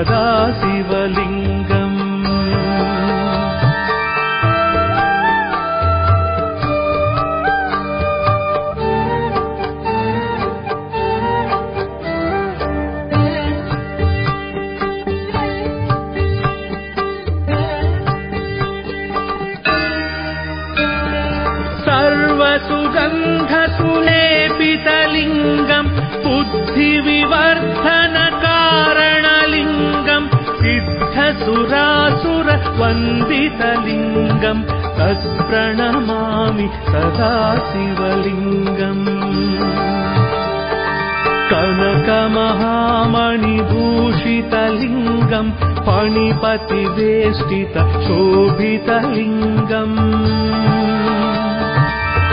सदा तत्प्रणमामि सदा शिवलिङ्गम्। कनकमहामणिभूषितलिङ्गम् फणिपतिवेष्टित शोभितलिङ्गम्।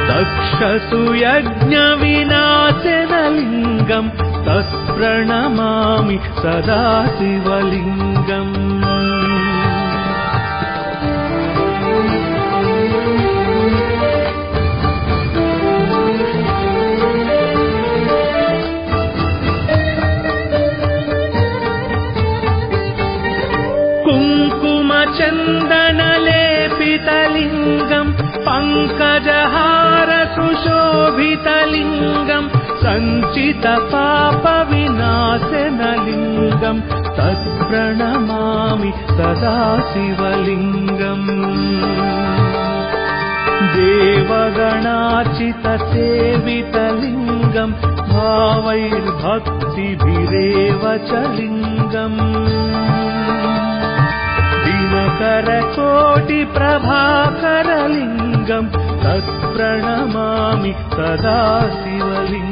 दक्षसुयज्ञविनाशनलिङ्गम् तत्प्रणमामि सदा शिवलिङ्गम् पङ्कजहारसुशोभितलिङ्गम् सञ्चितपापविनाशनलिङ्गम् तत्प्रणमामि सदा शिवलिङ्गम्। देवगणाचितसेवितलिङ्गम् भावैर्भक्तिभिरेव च लिङ्गम्। दिनकरकोटिप्रभाकरलिङ्गम् तत्प्रणमामि सदा शिवलिङ्गम्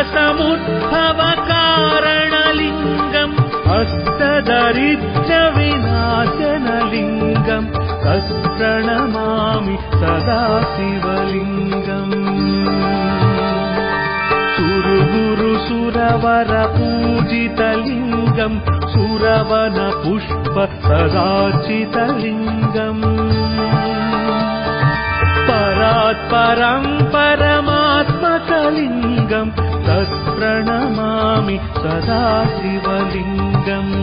सर्वसमुद्भवकारणलिङ्गम् हस्तदरिद्रविनाशनलिङ्गम् तत्प्रणमामि सदा शिवलिङ्गम् सुरगुरुसुरवरपूजितलिङ्गम् सुरवनपुष्प सदाचितलिङ्गम् परात्परम् परमात्मकलिङ्गम् तत्प्रणमामि सदा शिवलिङ्गम्।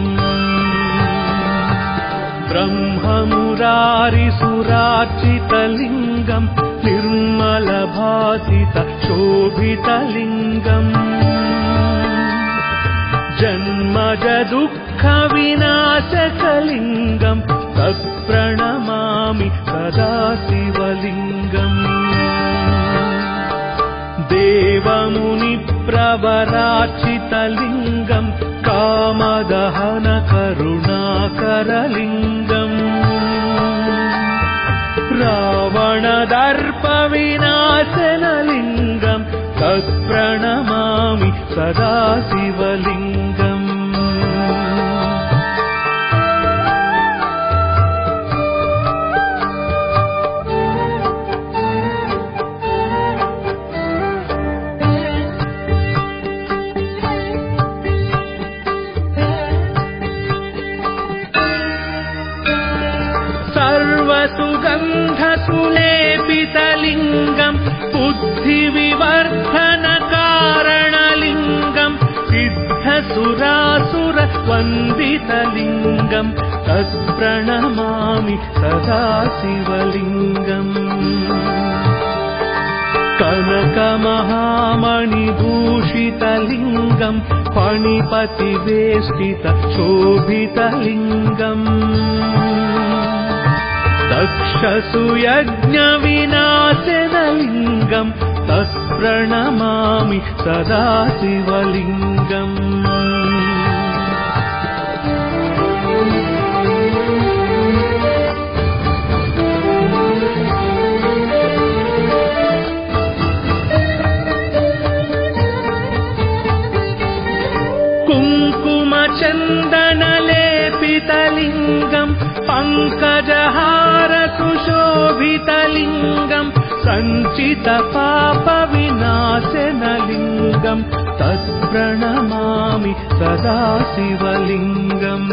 ब्रह्ममुरारिसुरार्चितलिङ्गम् निर्मलभासित शोभितलिङ्गम् जन्मज दुःखविनाशकलिङ्गम् तत्प्रणमामि सदा शिवलिङ्गम् देवमुनिप्रवराचितलिङ्गम् कामदहन करुणाकरलिङ्गम् रावणदर्पविनाशनलिङ्गम् तत्प्रणमामि सदा शिवलिङ्गम् सिद्धसुरासुरवन्दितलिङ्गम् तत्प्रणमामि सदा शिवलिङ्गम्। कनकमहामणिभूषितलिङ्गम् फणिपतिवेष्टित शोभितलिङ्गम्। दक्षसुयज्ञविनाशनलिङ्गम् तत्प्रणमामि सदा शिवलिङ्गम् कुङ्कुमचन्दनलेपितलिङ्गम् पङ्कजहारसुशोभितलिङ्गम् सञ्चितपापविनाशनलिङ्गम् तत्प्रणमामि सदा शिवलिङ्गम्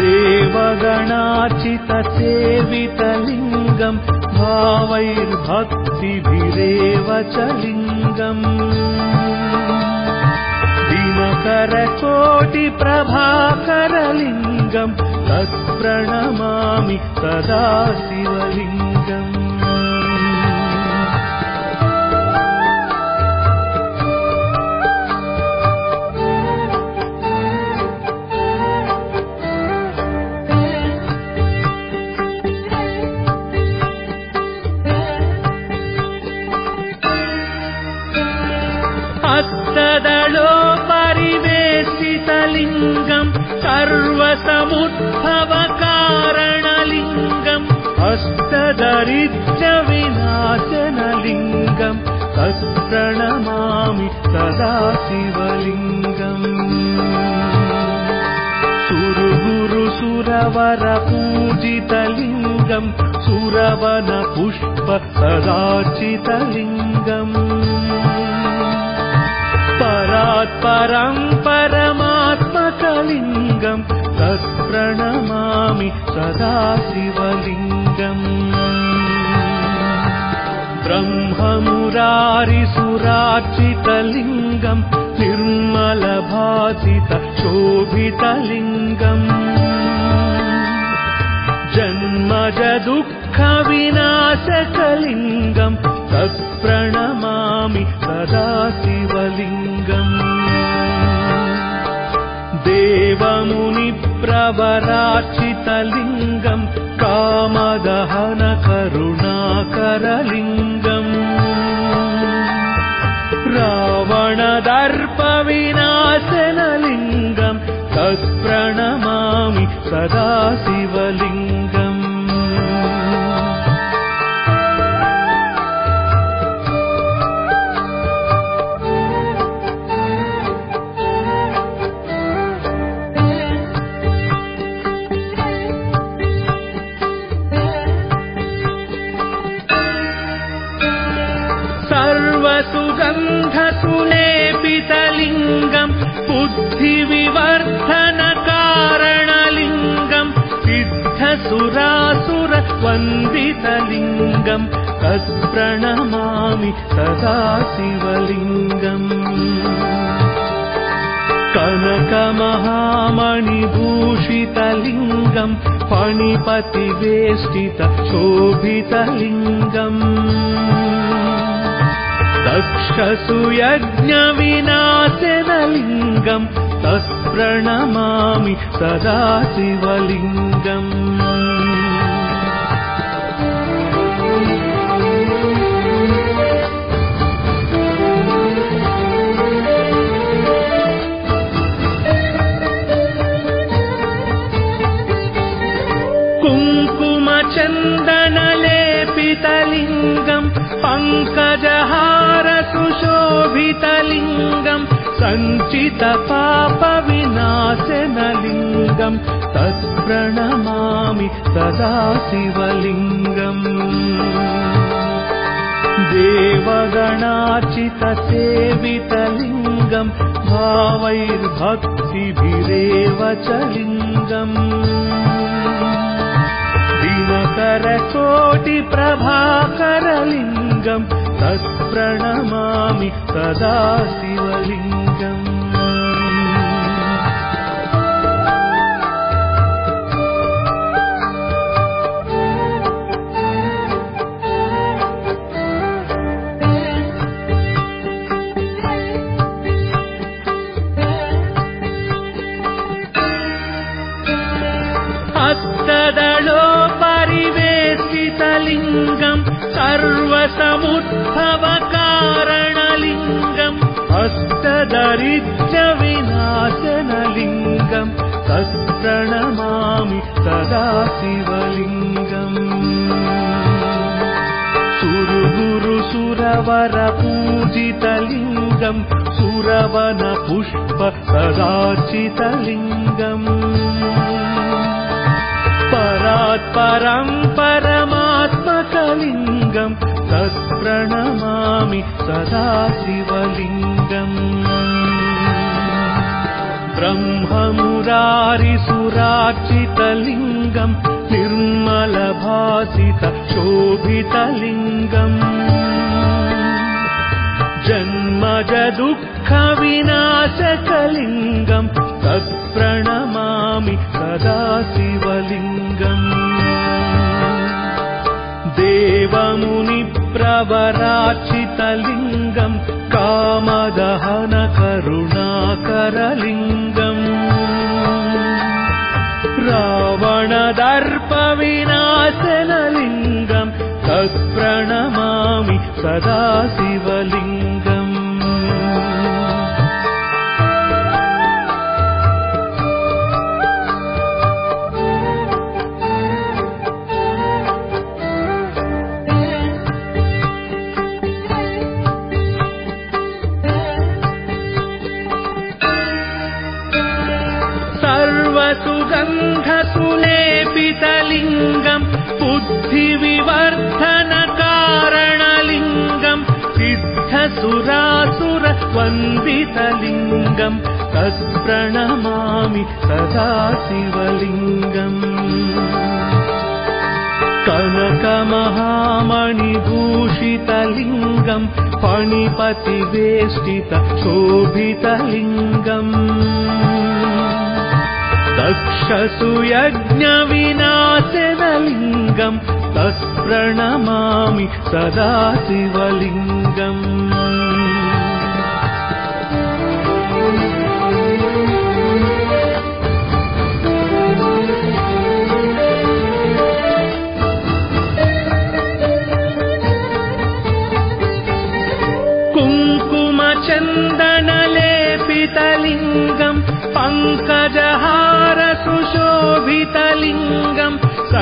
देवगणार्चितसेवितलिङ्गम् भावैर्भक्तिभिरेव च लिङ्गम् दिनकरकोटिप्रभाकरलिङ्गम् तत्प्रणमामि सदा शिवलिङ्गम् हस्तदलोपरिवेशितलिङ्गम् सर्वसमुद्भवकारणलिङ्गम् हस्तदरिद्रविनाशनलिङ्गम् तत्प्रणमामि सदा शिवलिङ्गम् सुरगुरुसुरवरपूजितलिङ्गम् सुरवनपुष्प सदाचितलिङ्गम् परात्परम् परमात्मकलिङ्गम् तत्प्रणमामि सदा शिवलिङ्गम् ब्रह्ममुरारिसुरार्चितलिङ्गम् जन्मज दुःखविनाशकलिङ्गम् देवमुनिप्रवरार्चितलिङ्गम् तत्प्रणमामि सदा शिवलिङ्गम्। कनकमहामणिभूषितलिङ्गम् फणिपतिवेष्टित शोभितलिङ्गम् दक्षसुयज्ञविनाशनलिङ्गम् तत्प्रणमामि सदा शिवलिङ्गम् पङ्कजहारसुशोभितलिङ्गम् सञ्चितपापविनाशनलिङ्गम् तत्प्रणमामि सदा शिवलिङ्गम्। देवगणार्चितसेवितलिङ्गम् भावैर्भक्तिभिरेव च लिङ्गम्। दिनकरकोटिप्रभाकरलिङ्गम् तत्प्रणमामि सदा शिवलिङ्गम् सर्वसमुद्भवकारणलिङ्गम् अष्टदरिद्रविनाशनलिङ्गम् तत्प्रणमामि सदा शिवलिङ्गम् सुरगुरु सुरवर पूजितलिङ्गम् सुरवन पुष्प सदाचितलिङ्गम् परात् परम् परमात्मकलिङ्गम् तत्प्रणमामि सदा शिवलिङ्गम्। ब्रह्ममुरारिसुरार्चितलिङ्गम् निर्मलभासित शोभितलिङ्गम् जन्मज दुःखविनाशकलिङ्गम् तत्प्रणमामि सदा शिवलिङ्गम् देवमुनिप्रवराचितलिङ्गम् कामदहन करुणाकरलिङ्गम्। रावणदर्पविनाशनलिङ्गम् तत्प्रणमामि सदा शिवलिङ्गम् सिद्धसुरासुरवन्दितलिङ्गम् तत्प्रणमामि सदा शिवलिङ्गम्। कनकमहामणिभूषितलिङ्गम् फणिपतिवेष्टित शोभितलिङ्गम्। दक्षसुयज्ञविनाशनलिङ्गम् तत्प्रणमामि सदा शिवलिङ्गम्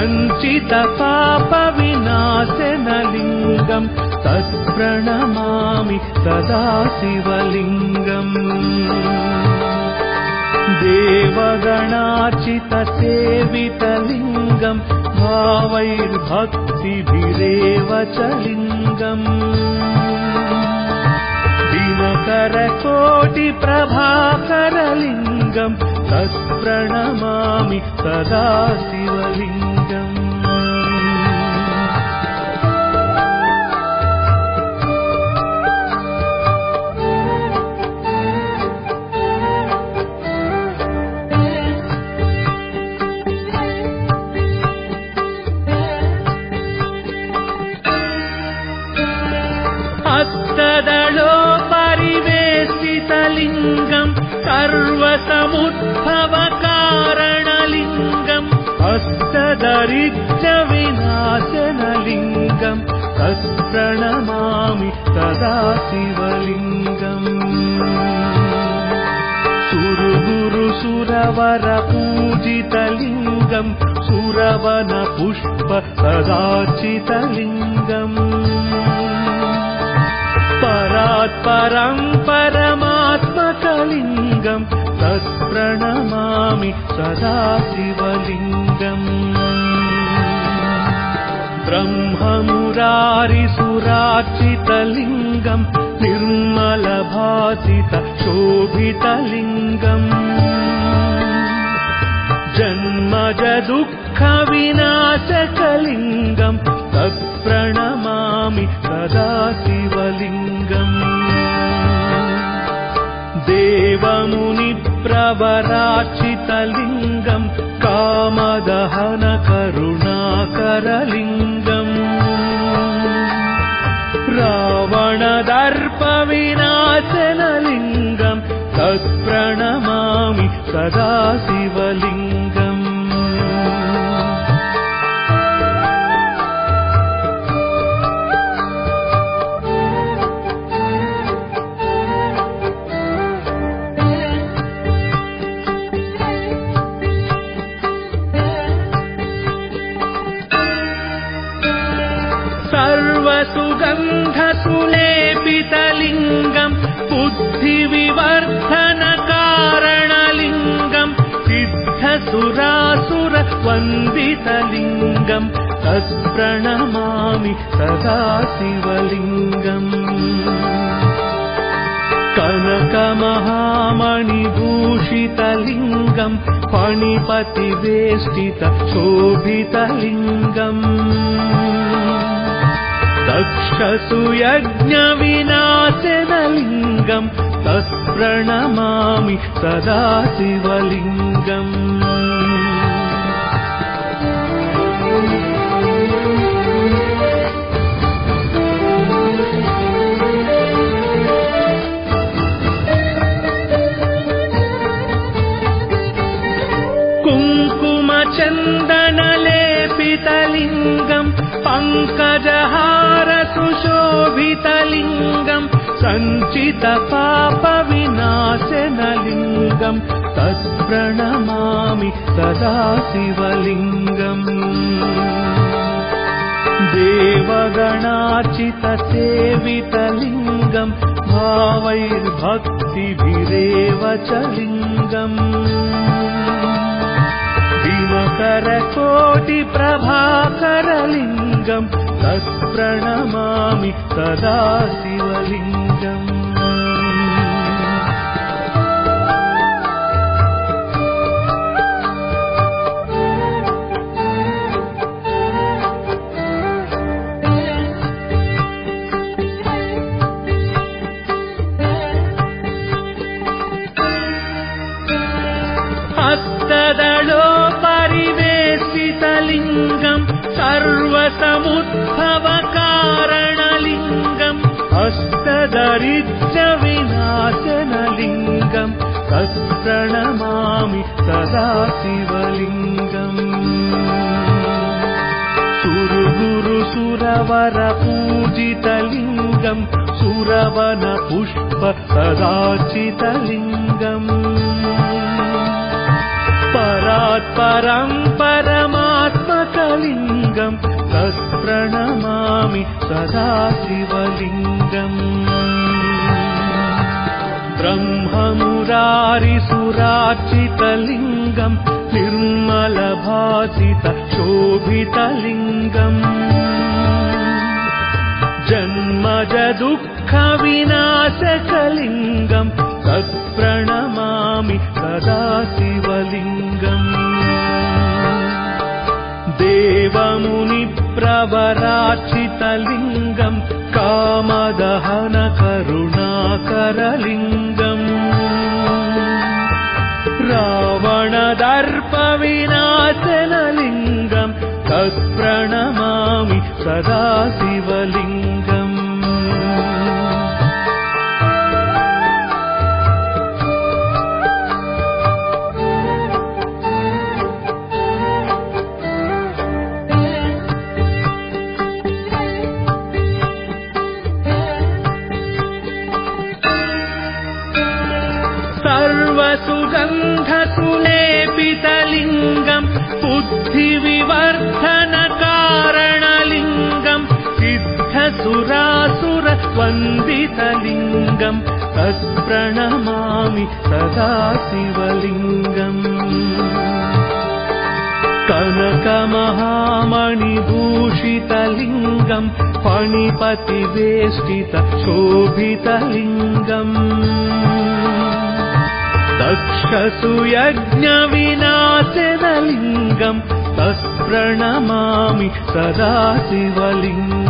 सञ्चितपापविनाशनलिङ्गम् तत्प्रणमामि सदा शिवलिङ्गम्। देवगणाचितसेवितलिङ्गम् भावैर्भक्तिभिरेव च लिङ्गम्। दिनकरकोटिप्रभाकरलिङ्गम् तत्प्रणमामि सदा शिवलिङ्गम् सर्वसमुद्भवकारणलिङ्गम् हस्तदरिद्रविनाशनलिङ्गम् तत्प्रणमामि सदा शिवलिङ्गम्। सुरगुरु सुरवर पूजितलिङ्गम् सुरवन पुष्प सदाचितलिङ्गम् परात् परम् परमात्मकलिङ्गम् तत्प्रणमामि सदा शिवलिङ्गम्। ब्रह्ममुरारिसुरार्चितलिङ्गम् निर्मलभासित शोभितलिङ्गम्। जन्मज दुःखविनाशकलिङ्गम् तत्प्रणमामि सदा शिवलिङ्गम् देवमुनिप्रवराचितलिङ्गम् कामदहन करुणाकरलिङ्गम्। रावणदर्पविनाशनलिङ्गम् तत्प्रणमामि सदा शिवलिङ्गम् फणिपतिवेष्टित शोभितलिङ्गम्। दक्षसुयज्ञविनाशनलिङ्गम् तत्प्रणमामि सदा शिवलिङ्गम् कुङ्कुमचन्दनलेपितलिङ्गम् पङ्कजहारसुशोभितलिङ्गम् सञ्चितपापविनाशनलिङ्गम् तत्प्रणमामि सदा शिवलिङ्गम् देवगणाचितसेवितलिङ्गम् भावैर्भक्तिभिरेव च लिङ्गम् दिनकरकोटिप्रभाकरलिङ्गम् तत्प्रणमामि सदा सर्वसमुद्भवकारणलिङ्गम् हस्तदरिद्रविनाशनलिङ्गम् तत्प्रणमामि सदा शिवलिङ्गम्। सुरगुरुसुरवरपूजितलिङ्गम् सुरवनपुष्प सदाचितलिङ्गम् परात्परम् परमात्मकलिङ्गम् तत्प्रणमामि सदा शिवलिङ्गम् ब्रह्ममुरारिसुरार्चितलिङ्गम् निर्मलभासित शोभितलिङ्गम्। जन्मज दुःखविनाशकलिङ्गम् तत्प्रणमामि सदा शिवलिङ्गम् देवमुनिप्रवराचितलिङ्गम् कामदहनकरुणाकरलिङ्गम्। रावणदर्पविनाशनलिङ्गम् तत्प्रणमामि सदा सर्वसुगन्धसुलेपितलिङ्गम् बुद्धिविवर्धनकारणलिङ्गम् सिद्धसुरासुरवन्दितलिङ्गम् तत्प्रणमामि सदा शिवलिङ्गम् कनकमहामणिभूषितलिङ्गम् फणिपतिवेष्टित शोभितलिङ्गम् दक्षसुयज्ञविनाशनलिङ्गम् तत्प्रणमामि सदा शिवलिङ्गम्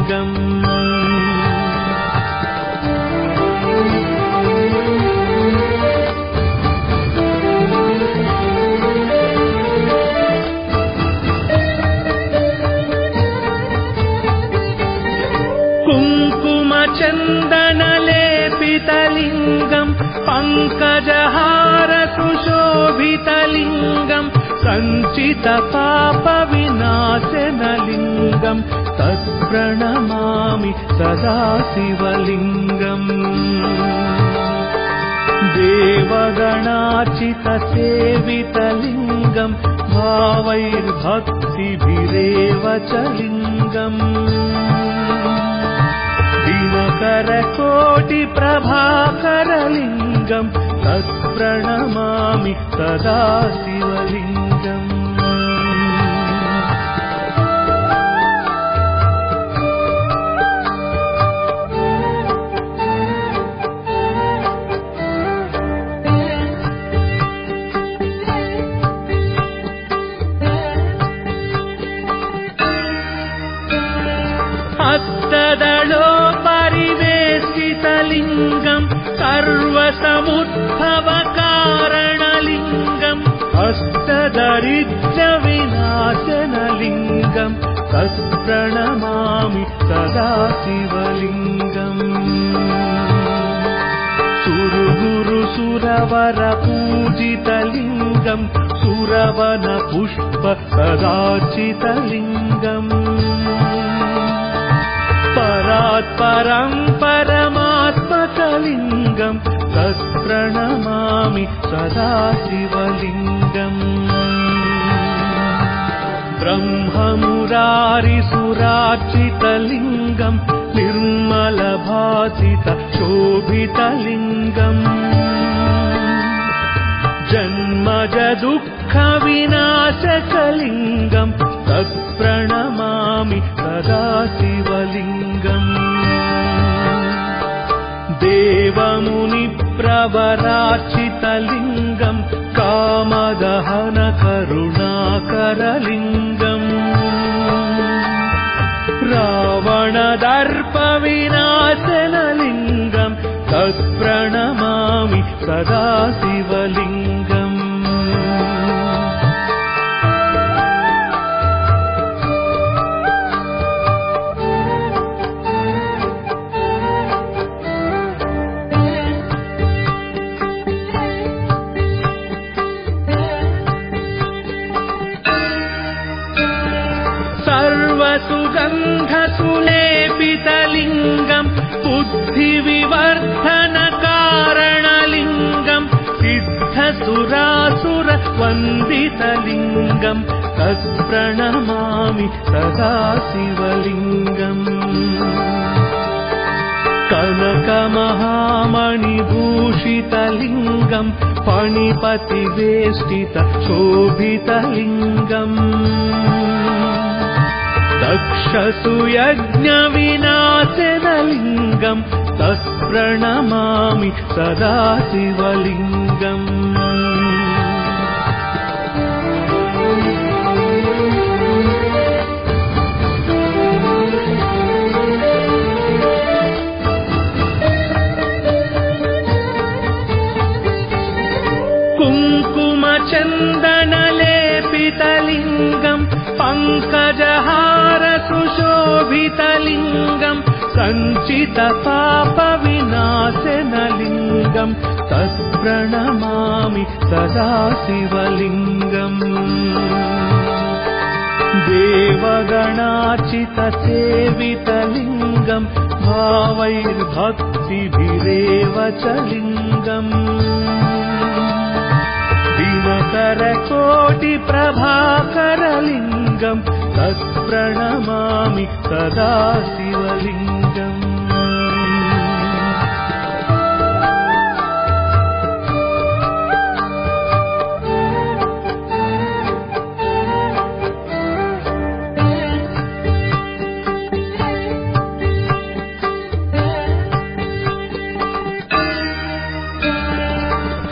पङ्कजहारसुशोभितलिङ्गम् सञ्चितपापविनाशनलिङ्गम् तत्प्रणमामि सदा शिवलिङ्गम् देवगणाचितसेवितलिङ्गम् भावैर्भक्तिभिरेव च लिङ्गम्। दिनकरकोटिप्रभाकरलिङ्गम् शिवलिङ्गम् तत्प्रणमामि सदा सर्वसमुद्भवकारणलिङ्गम् हस्तदरिद्रविनाशनलिङ्गम् तत्प्रणमामि सदा शिवलिङ्गम्। सुरगुरु सुरवर पूजितलिङ्गम् सुरवन पुष्प कदाचितलिङ्गम् परात् परम् परमात्मकलिङ्गम् तत्प्रणमामि सदा शिवलिङ्गम् ब्रह्ममुरारिसुरार्चितलिङ्गम् निर्मलभासित शोभितलिङ्गम् जन्मज दुःखविनाशकलिङ्गम् तत्प्रणमामि सदा शिवलिङ्गम् देवमुनिप्रवरार्चितलिङ्गम् कामदहन करुणाकरलिङ्गम् रावणदर्पविनाशनलिङ्गम् तत्प्रणमामि सदा शिवलिङ्गम् सिद्धसुरासुरवन्दितलिङ्गम् तत्प्रणमामि सदा शिवलिङ्गम्। कनकमहामणिभूषितलिङ्गम् फणिपतिवेष्टित शोभितलिङ्गम्। दक्षसुयज्ञविनाशनलिङ्गम् तत्प्रणमामि सदा शिवलिङ्गम् सुशोभितलिङ्गम् सञ्चितपापविनाशनलिङ्गम् तत्प्रणमामि सदा शिवलिङ्गम् देवगणाचितसेवितलिङ्गम् भावैर्भक्तिभिरेव च लिङ्गम्। दिनकरकोटिप्रभाकरलिङ्गम् तत्प्रणमामि सदा शिवलिङ्गम्।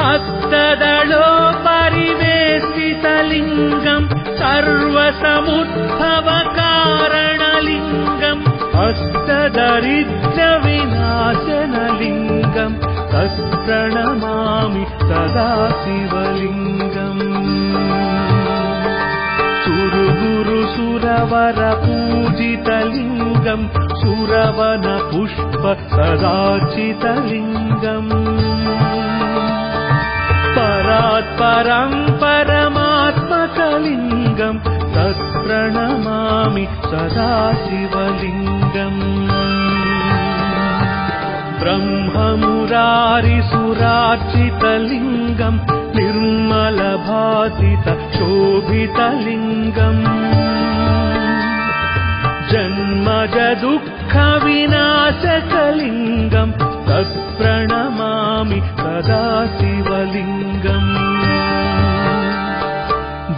हस्तदलो परिवेशितलिङ्गम् सर्वसमुद्भवकारणलिङ्गम् हस्तदरिद्रविनाशनलिङ्गम् तत्प्रणमामि सदा शिवलिङ्गम्। सुरगुरु सुरवर पूजितलिङ्गम् सुरवन पुष्प कदाचितलिङ्गम् परात् परम् परमात्मकलिङ्गम् तत्प्रणमामि सदा शिवलिङ्गम् ब्रह्ममुरारिसुरार्चितलिङ्गम् निर्मलभासितक्षोभितलिङ्गम् जन्मदुःखविना जन्मजदुःखविनाशकलिङ्गम् तत्प्रणमामि कदाचिवलिङ्गम्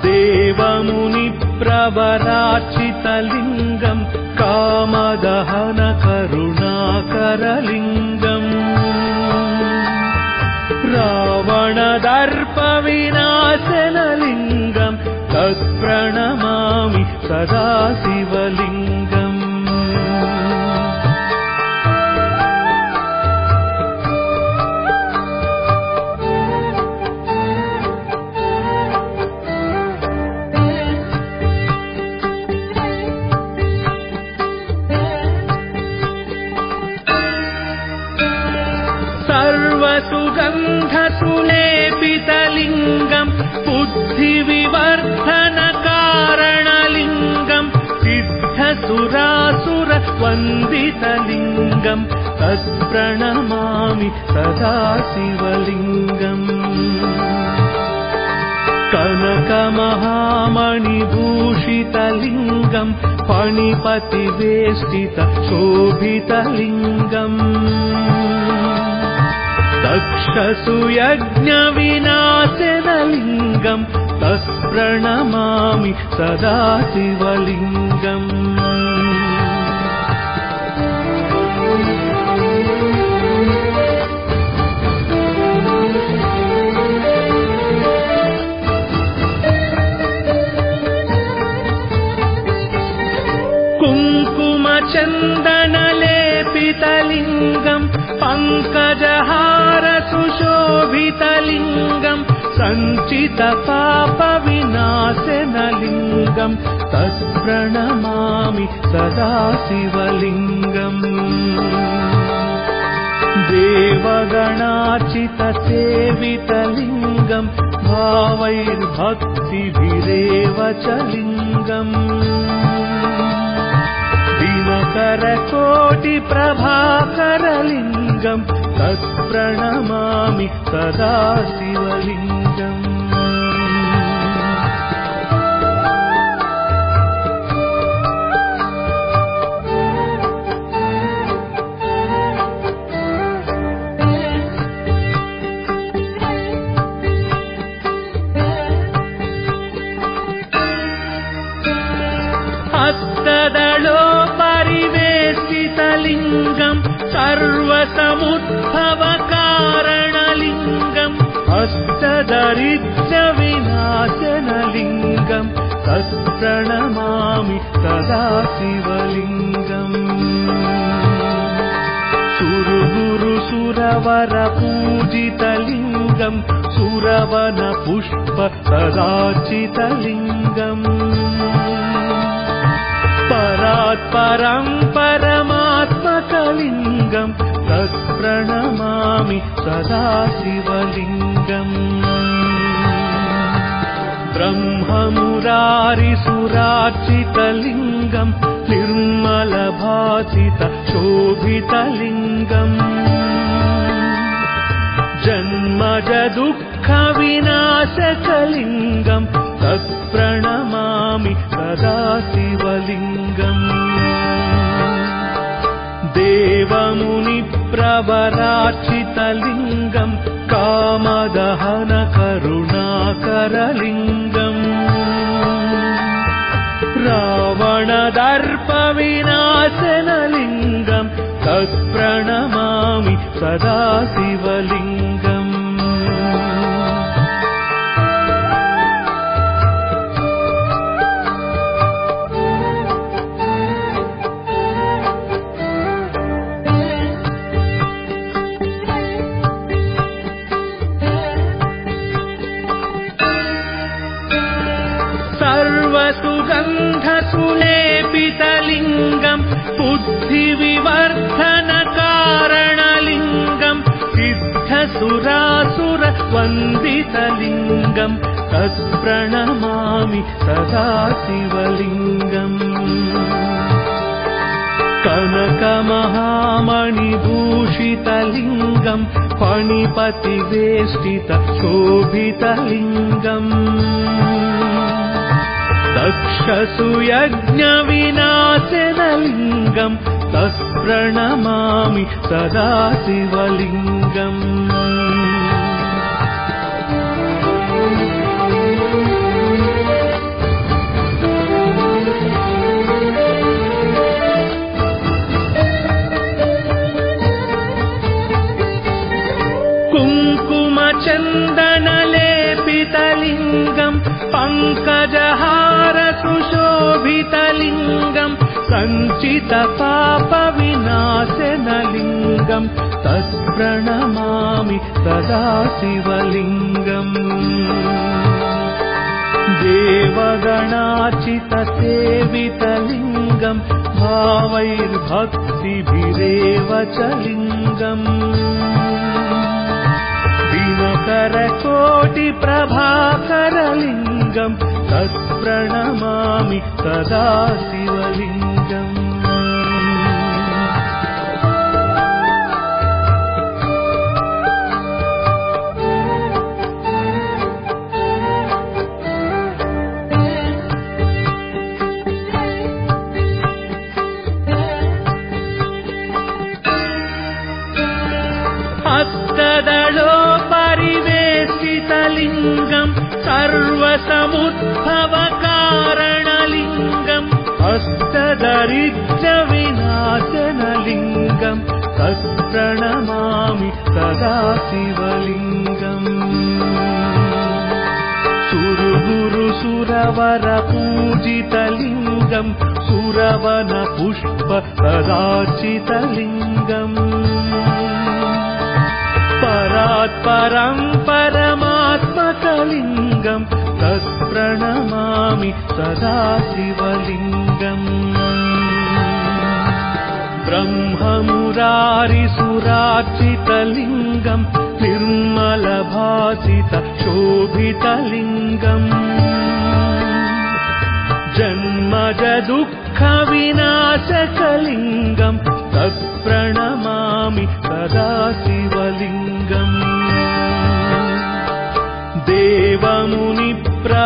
देवमुनिप्रवराचितलिङ्गम् कामदहनकरुणाकरलिङ्गम् राशि सिद्धसुरासुरवन्दितलिङ्गम् तत्प्रणमामि सदा शिवलिङ्गम्। कनकमहामणिभूषितलिङ्गम् फणिपतिवेष्टित शोभितलिङ्गम् दक्षसुयज्ञविनाशनलिङ्गम् तत्प्रणमामि सदा शिवलिङ्गम् कुङ्कुमचन्दनलेपितलिङ्गम् पङ्कजहारसुशोभितलिङ्गम् सञ्चितपापविनाशनलिङ्गम् तत्प्रणमामि सदा शिवलिङ्गम् देवगणार्चितसेवितलिङ्गम् भावैर्भक्तिभिरेव च लिङ्गम् दिनकरकोटिप्रभाकरलिङ्गम् तत्प्रणमामि सदा शिवलिङ्गम् हस्तदरिद्रविनाशनलिङ्गम् तत्प्रणमामि सदा शिवलिङ्गम्। सुरगुरुसुरवरपूजितलिङ्गम् सुरवनपुष्प सदाचितलिङ्गम् परात्परम् परमात्मकलिङ्गम् तत्प्रणमामि सदा शिवलिङ्गम् ब्रह्ममुरारिसुरार्चितलिङ्गम् निर्मलभासित शोभितलिङ्गम्। जन्मज दुःखविनाशकलिङ्गम् तत्प्रणमामि सदा शिवलिङ्गम्। देवमुनिप्रवरार्चितलिङ्गम् कामदहन करुणाकरलिङ्गम् रावणदर्पविनाशनलिङ्गम् तत्प्रणमामि सदा शिवलिङ्गम् सिद्धसुरासुरवन्दितलिङ्गम् तत्प्रणमामि सदा शिवलिङ्गम्। कनकमहामणिभूषितलिङ्गम् फणिपतिवेष्टित शोभितलिङ्गम् दक्षसुयज्ञविनाशनलिङ्गम् तत्प्रणमामि सदा शिवलिङ्गम् पङ्कजहार सुशोभितलिङ्गम् सञ्चितपापविनाशनलिङ्गम् तत्प्रणमामि सदा शिवलिङ्गम् देवगणाचितसेवितलिङ्गम् भावैर्भक्तिभिरेव च लिङ्गम्। दिनकरकोटिप्रभाकरलिङ्गम् तत्प्रणमामि सदा शिवलिङ्गम् सर्वसमुद्भवकारणलिङ्गम् हस्तदरिद्रविनाशनलिङ्गम् तत्प्रणमामि सदा शिवलिङ्गम् सुरगुरुसुरवरपूजितलिङ्गम् सुरवनपुष्प कदाचितलिङ्गम् परात्परम् परमात्मकलिङ्गम् तत्प्रणमामि सदा शिवलिङ्गम् ब्रह्ममुरारिसुरार्चितलिङ्गम् निर्मलभासित शोभितलिङ्गम् जन्मज दुःखविनाशकलिङ्गम् तत्प्रणमामि सदा शिवलिङ्गम्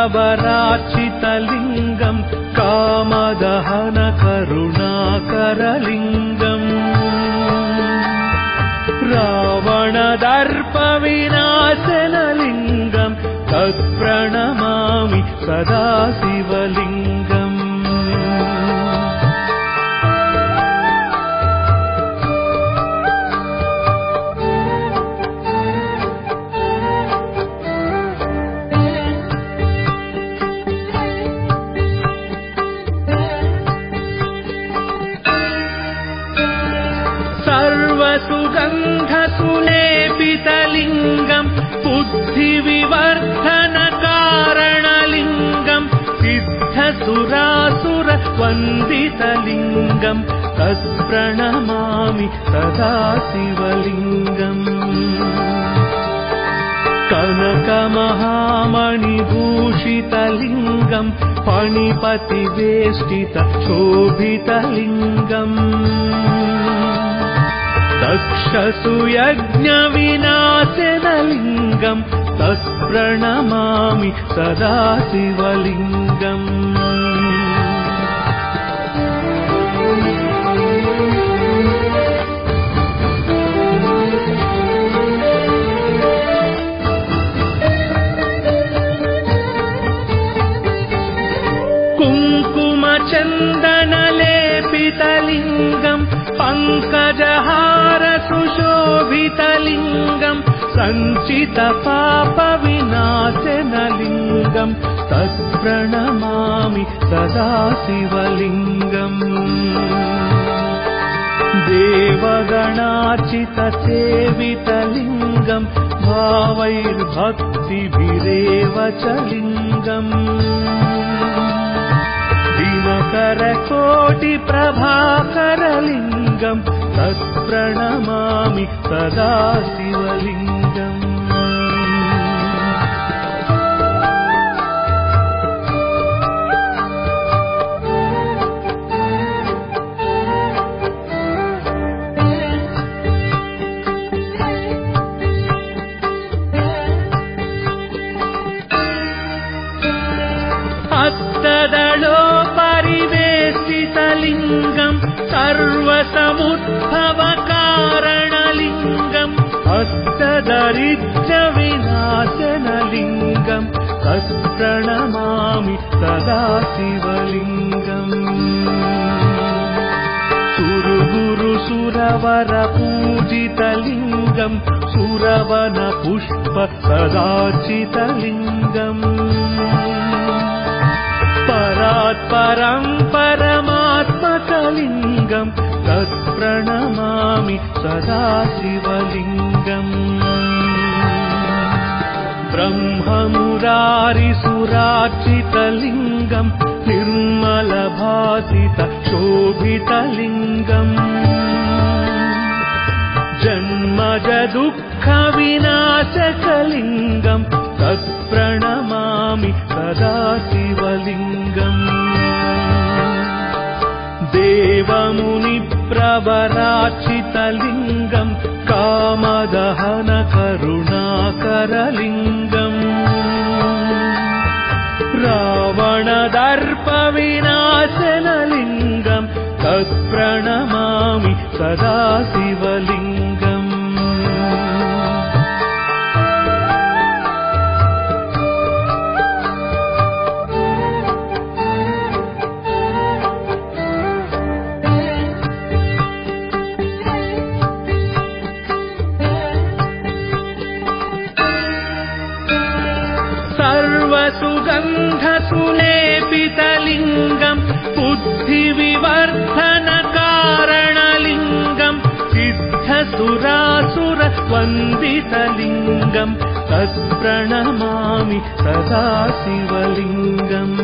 देवमुनिप्रवराचितलिङ्गम् कामदहन करुणाकरलिङ्गम्। रावणदर्पविनाशनलिङ्गम् तत्प्रणमामि सदा शिवलिङ्गम् सिद्धसुरासुरवन्दितलिङ्गम् तत्प्रणमामि सदा शिवलिङ्गम्। कनकमहामणिभूषितलिङ्गम् फणिपतिवेष्टित शोभितलिङ्गम्। दक्षसुयज्ञविनाशनलिङ्गम् तत्प्रणमामि सदा शिवलिङ्गम् पङ्कजहार सुशोभितलिङ्गम् सञ्चितपापविनाशनलिङ्गम् तत्प्रणमामि सदा शिवलिङ्गम्। देवगणाचितसेवितलिङ्गम् भावैर्भक्तिभिरेव च लिङ्गम् दिनकरकोटिप्रभाकरलिङ्गम् तत्प्रणमामि सदा शिवलिङ्गम् हस्तदलोपरिवेशितलिङ्गम् सर्वसमुद्भवकारणलिङ्गम् हस्तदरिद्रविनाशनलिङ्गम् तत्प्रणमामि सदा शिवलिङ्गम्। सुरगुरुसुरवरपूजितलिङ्गम् सदाशिवलिङ्गम् सुरवनपुष्प सदाचितलिङ्गम् परात्परम् परमात्मकलिङ्गम् तत्प्रणमामि सदाशिवलिङ्गम्। ब्रह्ममुरारिसुरार्चितलिङ्गम् निर्मलभासित शोभितलिङ्गम्। जन्मज दुःखविनाशकलिङ्गम् तत्प्रणमामि देवमुनिप्रवराचितलिङ्गम् कामदहन करुणाकरलिङ्गम् रावणदर्पविनाशनलिङ्गम् तत्प्रणमामि सदा सिद्धसुरासुरवन्दितलिङ्गम् तत्प्रणमामि सदा शिवलिङ्गम्।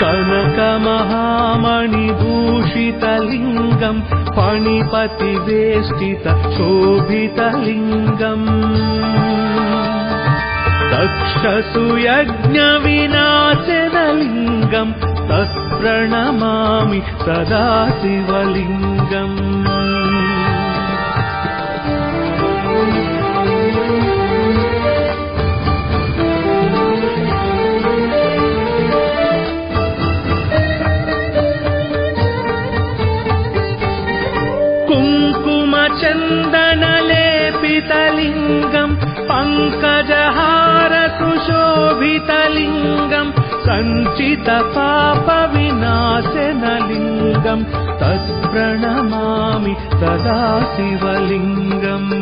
कनकमहामणिभूषितलिङ्गम् फणिपतिवेष्टित शोभितलिङ्गम्। दक्षसुयज्ञविनाशनलिङ्गम् तत्प्रणमामि सदा शिवलिङ्गम् पङ्कजहारसुशोभितलिङ्गम् सञ्चितपापविनाशनलिङ्गम् तत्प्रणमामि सदा शिवलिङ्गम्।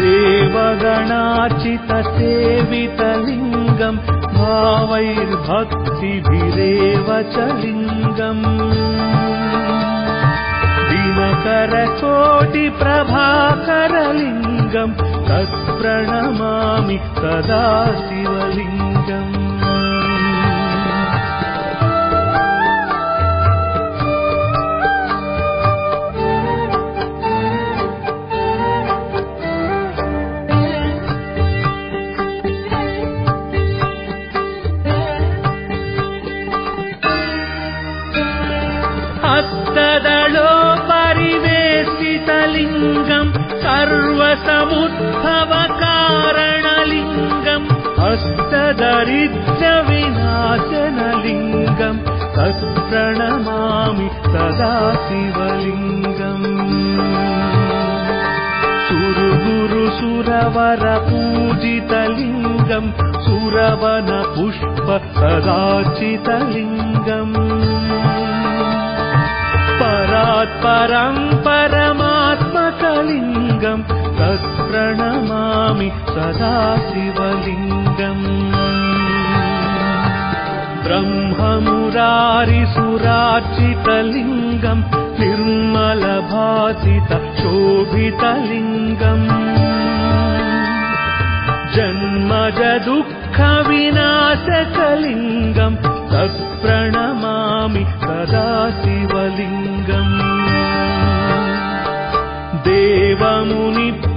देवगणाचितसेवितलिङ्गम् भावैर्भक्तिभिरेव च लिङ्गम् दिनकरकोटिप्रभाकरलिङ्गम् तत्प्रणमामि सदा शिवलिङ्गम् सर्वसमुद्भवकारणलिङ्गम् हस्तदरिद्रविनाशनलिङ्गम् तत्प्रणमामि सदा शिवलिङ्गम्। सुरगुरुसुरवरपूजितलिङ्गम् सुरवनपुष्प सदाचितलिङ्गम् परात्परम् परमात्मकलिङ्गम् तत्प्रणमामि सदा शिवलिङ्गम् ब्रह्ममुरारिसुरार्चितलिङ्गम् निर्मलभासित शोभितलिङ्गम् जन्मज दुःखविनाशकलिङ्गम् तत्प्रणमामि सदा शिवलिङ्गम् देवमुनिप्रवराचितलिङ्गम्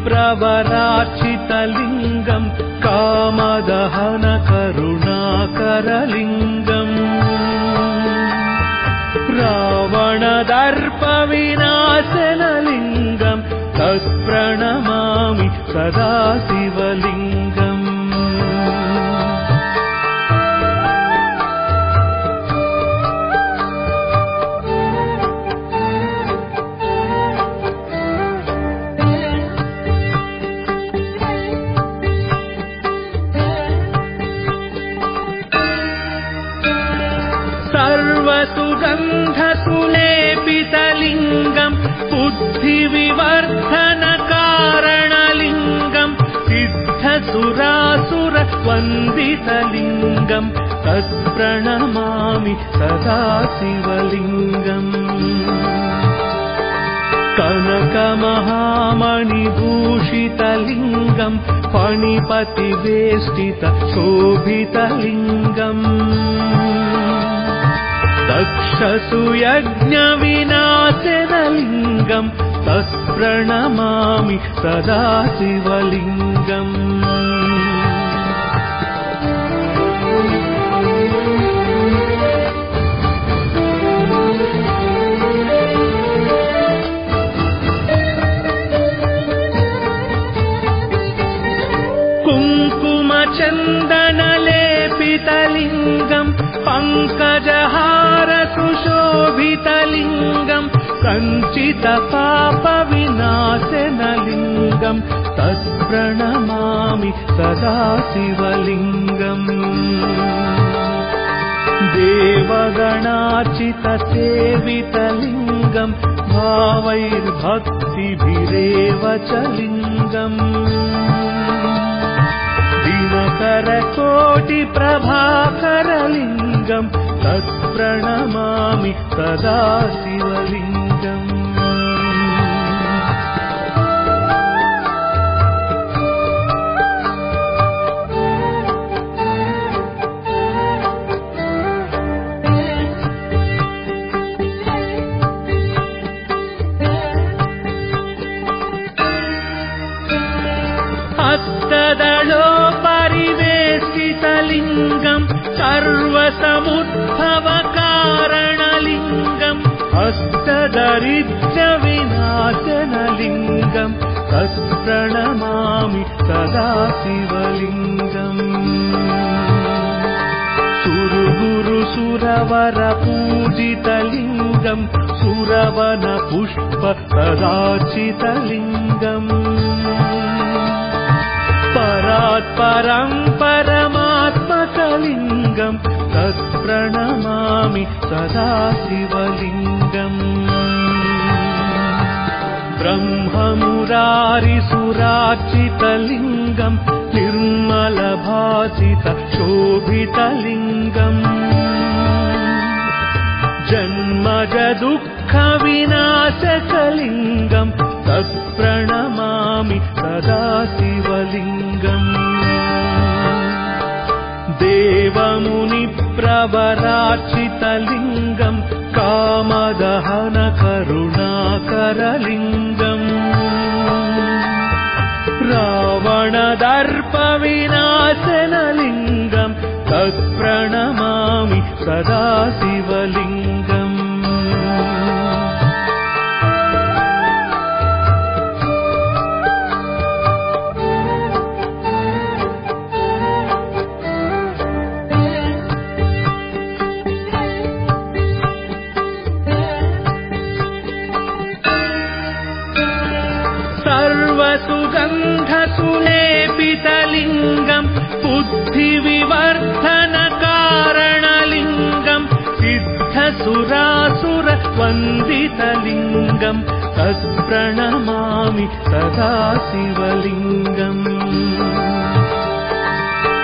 कामदहन करुणाकरलिङ्गम् सिद्धसुरासुरवन्दितलिङ्गम् तत्प्रणमामि सदा शिवलिङ्गम्। कनकमहामणिभूषितलिङ्गम् फणिपतिवेष्टित शोभितलिङ्गम्। दक्षसुयज्ञविनाशनलिङ्गम् तत्प्रणमामि सदा शिवलिङ्गम् कञ्चितपापविनाशनलिङ्गम् तत्प्रणमामि सदा शिवलिङ्गम्। देवगणाचितसेवितलिङ्गम् भावैर्भक्तिभिरेव च लिङ्गम्। दिनकरकोटिप्रभाकरलिङ्गम् तत्प्रणमामि सदा बुद्धिविवर्धनकारणलिङ्गम् सिद्धसुरासुरवन्दितलिङ्गम् तत्प्रणमामि सदा शिवलिङ्गम्।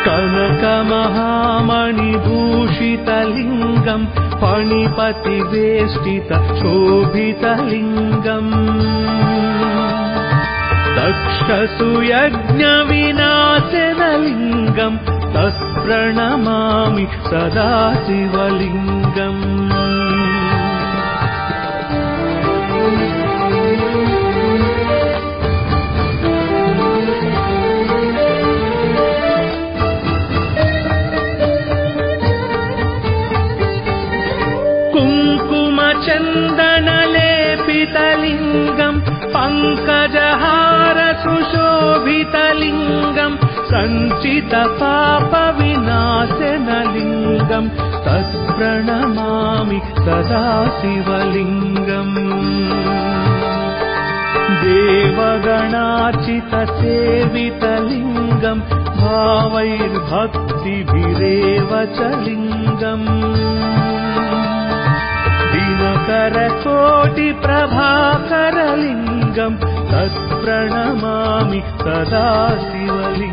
कनकमहामणिभूषितलिङ्गम् फणिपतिवेष्टित शोभितलिङ्गम् दक्षसुयज्ञविनाशनलिङ्गम् तत्प्रणमामि सदा शिवलिङ्गम्। कुङ्कुमचन्दनलेपितलिङ्गम् पङ्कजहारसुशोभितलिङ्गम् सञ्चितपापविनाशनलिङ्गम् तत्प्रणमामि सदा शिवलिङ्गम्। देवगणाचितसेवितलिङ्गम् लिङ्गम्। दिनकरकोटिप्रभाकर विनाशनलिङ्गम् तत्प्रणमामि सदा शिवलिङ्गम्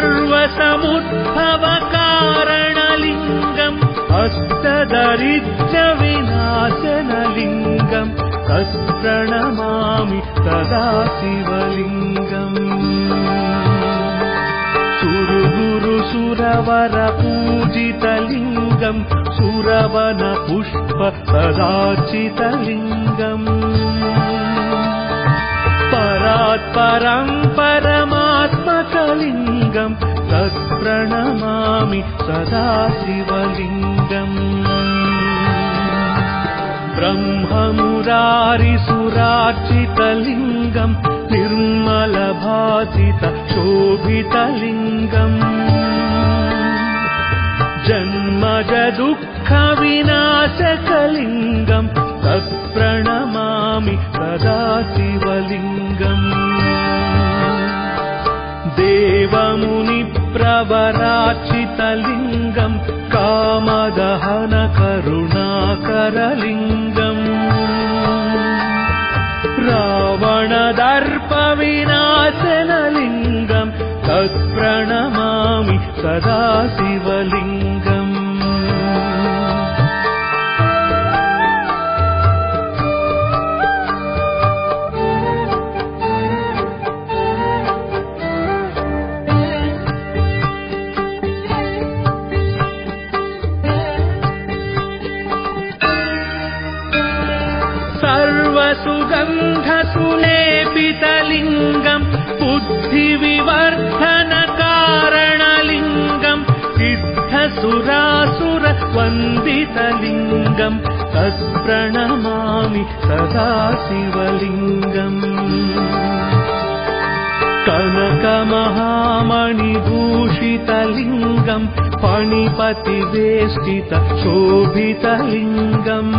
सर्वसमुद्भवकारणलिङ्गम् विनाशनलिङ्गम् तत्प्रणमामि सदा शिवलिङ्गम्। सुरगुरु सुरवर पूजितलिङ्गम् सुरवन पुष्प सदाचितलिङ्गम् परात्परम् परमात्मकलिङ्गम् तत्प्रणमामि सदा शिवलिङ्गम् ब्रह्ममुरारिसुरार्चितलिङ्गम् निर्मलभासित शोभितलिङ्गम् जन्मज दुःखविनाशकलिङ्गम् तत्प्रणमामि सदा शिवलिङ्गम् देवमुनिप्रवराचितलिङ्गम् कामदहन करुणाकरलिङ्गम्। रावणदर्पविनाशनलिङ्गम् तत्प्रणमामि सदा शिवलिङ्गम् सिद्धसुरासुर वन्दितलिङ्गम् तत्प्रणमामि सदा शिवलिङ्गम्। कनकमहामणिभूषितलिङ्गम् फणिपतिवेष्टित शोभितलिङ्गम्।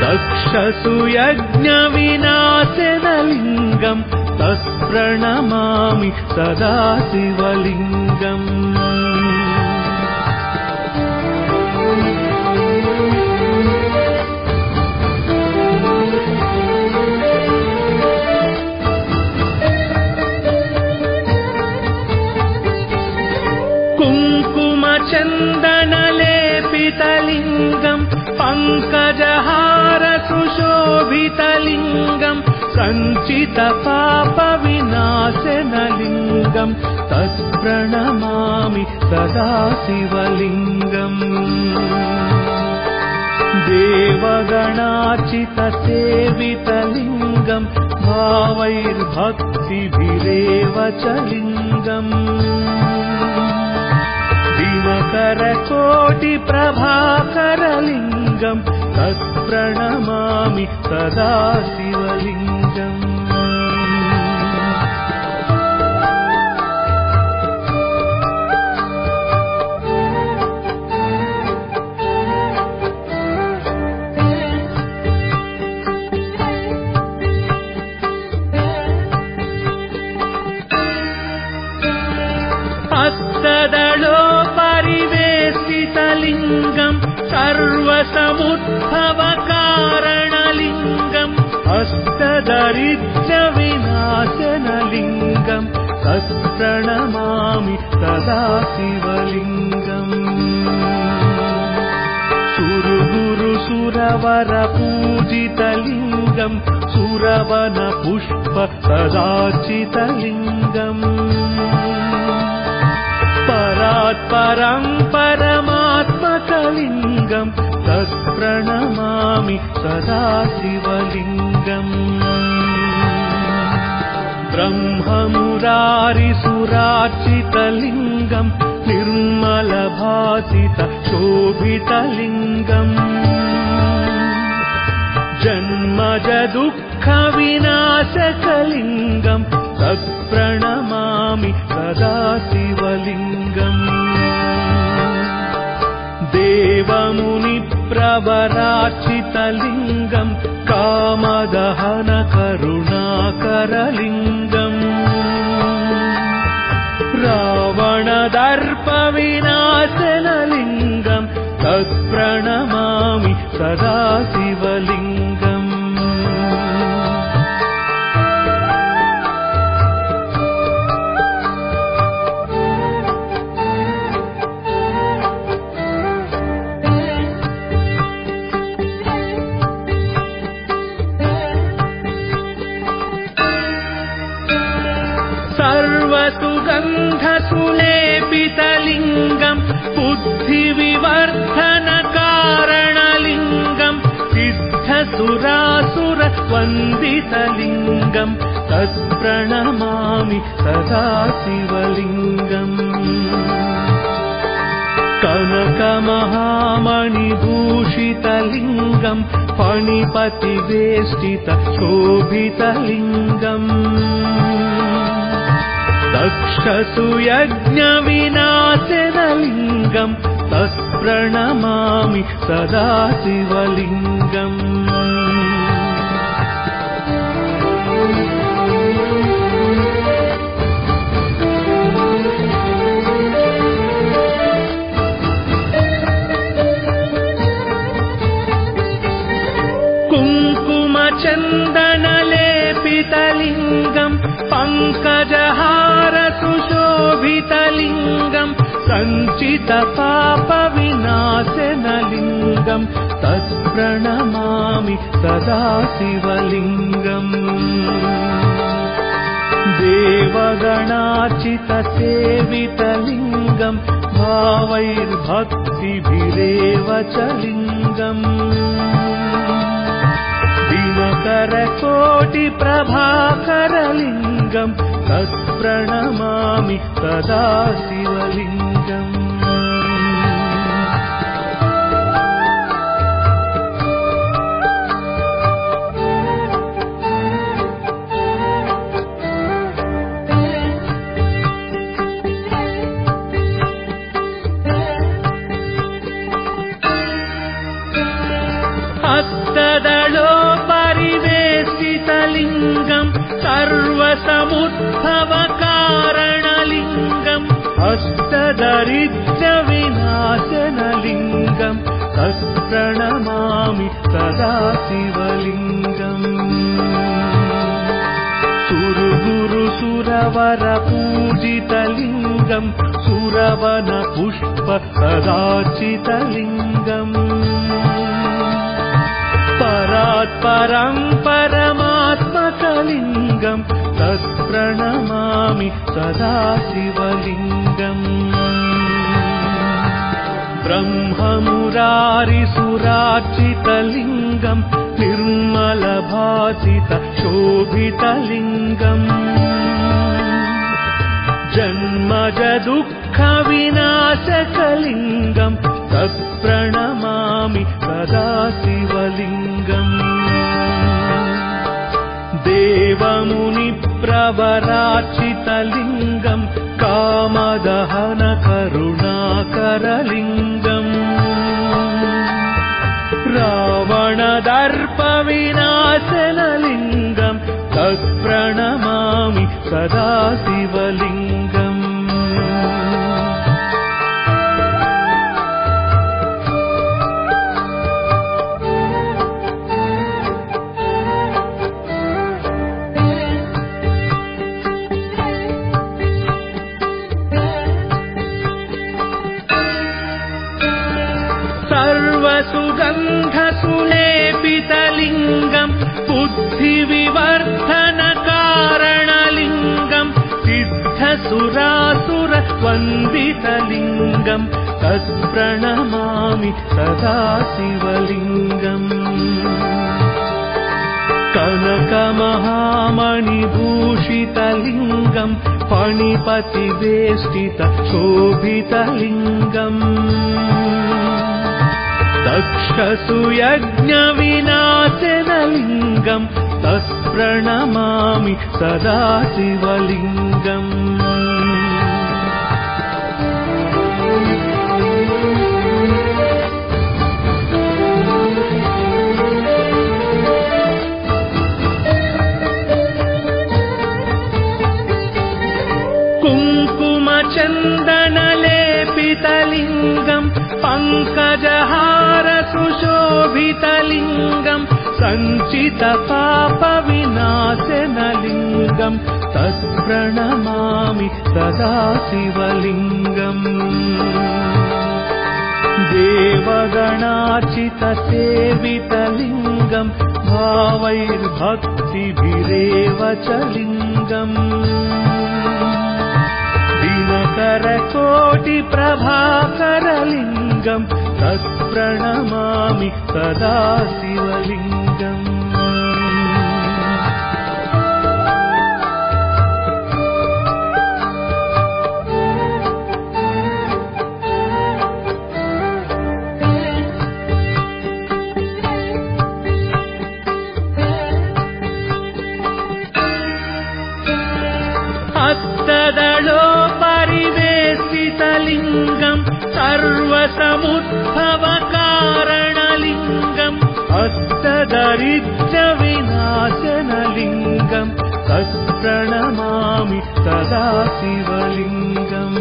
दक्षसुयज्ञविनाशनलिङ्गम् तत्प्रणमामि सदा शिवलिङ्गम् कुङ्कुमचन्दनलेपितलिङ्गम् पङ्कजहारसुशोभितलिङ्गम् सञ्चितपापविनाशनलिङ्गम् तत्प्रणमामि सदा शिवलिङ्गम् देवगणाचितसेवितलिङ्गम् भावैर्भक्तिभिरेव च लिङ्गम् दिवकरकोटिप्रभाकरलिङ्गम् तत्प्रणमामि सदा शिवलिङ्गम् परिवेशितलिङ्गम् सर्वसमुद्भवकारणलिङ्गम् हस्तदरिद्र विनाशनलिङ्गम् तत्प्रणमामि सदा शिवलिङ्गम् सुरगुरु सुरवर पूजितलिङ्गम् सुरवन पुष्प सदाचितलिङ्गम् परमात्मकलिङ्गम् तत्प्रणमामि सदा शिवलिङ्गम् ब्रह्ममुरारिसुरार्चितलिङ्गम् निर्मलभासित शोभितलिङ्गम्। जन्मज दुःखविनाशकलिङ्गम् तत्प्रणमामि प्रणमामि सदा शिवलिङ्गम् देवमुनिप्रवराचितलिङ्गम् कामदहन करुणाकरलिङ्गम् रावणदर्पविनाशनलिङ्गम् तत्प्रणमामि सदा सिद्धसुरासुरवन्दितलिङ्गम् तत्प्रणमामि सदा शिवलिङ्गम्। कनकमहामणिभूषितलिङ्गम् फणिपतिवेष्टित शोभितलिङ्गम् दक्षसुयज्ञविनाशनलिङ्गम् तत्प्रणमामि सदा शिवलिङ्गम् कुङ्कुमचन्दनलेपितलिङ्गम् पङ्कजहारसुशोभितलिङ्गम् सञ्चितपापविनाशनलिङ्गम् तत्प्रणमामि सदा शिवलिङ्गम् देवगणाचितसेवितलिङ्गम् भावैर्भक्तिभिरेव च लिङ्गम् दिनकरकोटिप्रभाकरलिङ्गम् तत्प्रणमामि सदा सर्वसमुद्भवकारणलिङ्गम् हस्तदरिद्रविनाशनलिङ्गम् तत्प्रणमामि सदा शिवलिङ्गम्। सुरगुरुसुरवरपूजितलिङ्गम् सुरवनपुष्प कदाचितलिङ्गम् तत्प्रणमामि सदा शिवलिङ्गम् ब्रह्ममुरारिसुरार्चितलिङ्गम् निर्मलभासित शोभितलिङ्गम् जन्मज दुःखविनाशकलिङ्गम् तत्प्रणमामि सदा शिवलिङ्गम् देवमुनिप्रवराचितलिङ्गम् कामदहन करुणाकरलिङ्गम् रावणदर्पविनाशनलिङ्गम् तत्प्रणमामि सदा शिवलिङ्गम् सिद्धसुरासुरवन्दितलिङ्गम् तत्प्रणमामि सदा शिवलिङ्गम्। कनकमहामणिभूषितलिङ्गम् फणिपतिवेष्टित शोभितलिङ्गम्। दक्षसुयज्ञविनाशनलिङ्गम् तत्प्रणमामि सदा शिवलिङ्गम् तत्प्रणमामि सदा शिवलिङ्गम्। देवगणार्चितसेवितलिङ्गम् भावैर्भक्तिभिरेव च लिङ्गम्। दिनकरकोटिप्रभाकरलिङ्गम् तत्प्रणमामि सदा हस्तदरिद्रविनाशनलिङ्गम् तत्प्रणमामि सदा शिवलिङ्गम्।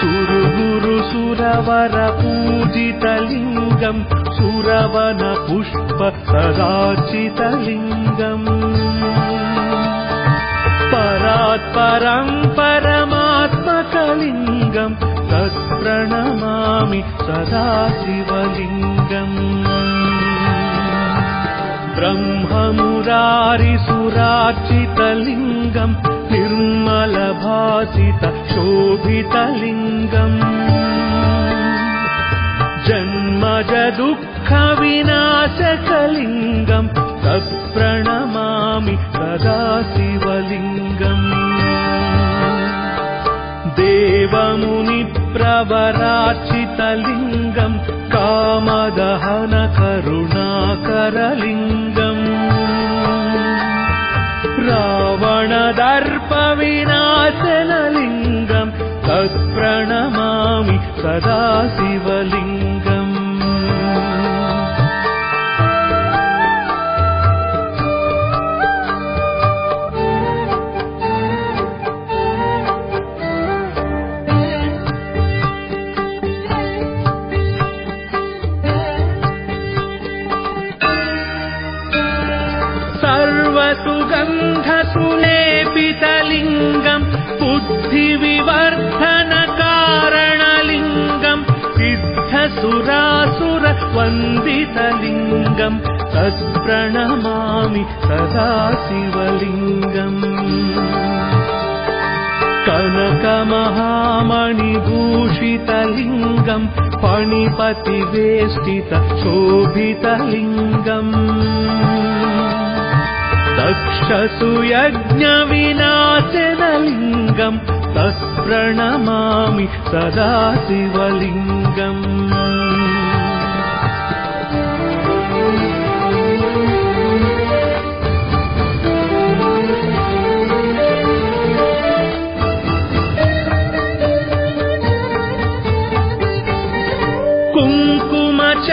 सुरगुरुसुरवरपूजितलिङ्गम् सुरवनपुष्प सदाचितलिङ्गम् परात्परम् परमात्मकलिङ्गम् तत्प्रणमामि सदा ब्रह्ममुरारिसुरार्चितलिङ्गम् निर्मलभासित शोभितलिङ्गम् जन्मज दुःखविनाशकलिङ्गम् तत्प्रणमामि सदा शिवलिङ्गम् देवमुनिप्रवरार्चितलिङ्गम् कामदहन करुणाकरलिङ्गम्। रावणदर्पविनाशनलिङ्गम् तत्प्रणमामि सदा शिवलिङ्गम् सिद्धसुरासुरवन्दितलिङ्गम् तत्प्रणमामि सदा शिवलिङ्गम्। कनकमहामणिभूषितलिङ्गम् फणिपतिवेष्टित शोभितलिङ्गम्। दक्षसुयज्ञविनाशनलिङ्गम् तत्प्रणमामि सदा शिवलिङ्गम्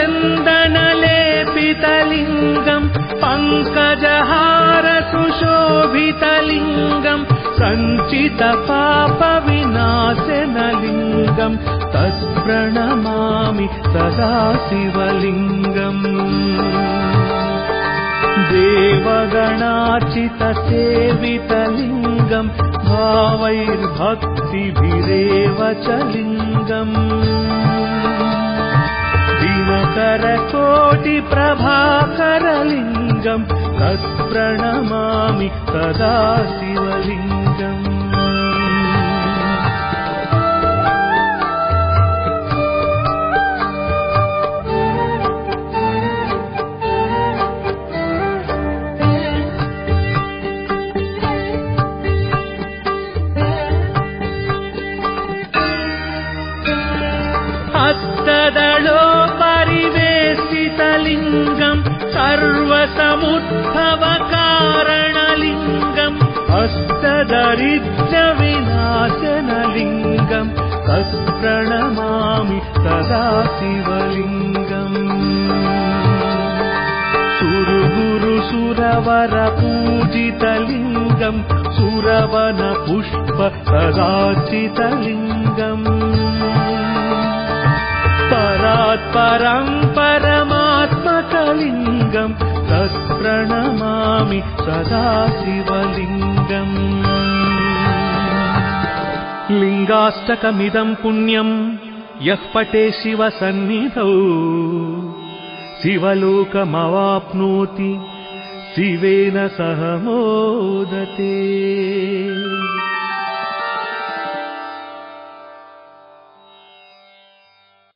कुङ्कुमचन्दनलेपितलिङ्गम् पङ्कजहार सुशोभितलिङ्गम् सञ्चितपापविनाशनलिङ्गम् तत्प्रणमामि सदा शिवलिङ्गम् देवगणार्चितसेवितलिङ्गम् भावैर्भक्तिभिरेव च लिङ्गम् दिनकरकोटिप्रभाकरलिङ्गम् तत्प्रणमामि सदा शिवलिङ्गम् सर्वसमुद्भवकारणलिङ्गम् हस्तदरिद्रविनाशनलिङ्गम् तत्प्रणमामि सदा शिवलिङ्गम् सुरसुरवरपूजितलिङ्गम् सुरवनपुष्प सदाचितलिङ्गम् परात्परम् परमात्मकलिङ्गम् तत्प्रणमामि सदा शिवलिङ्गम्। लिङ्गाष्टकमिदम् पुण्यम् यः पटे शिवसन्निधौ। शिवलोकमवाप्नोति शिवेन सह मोदते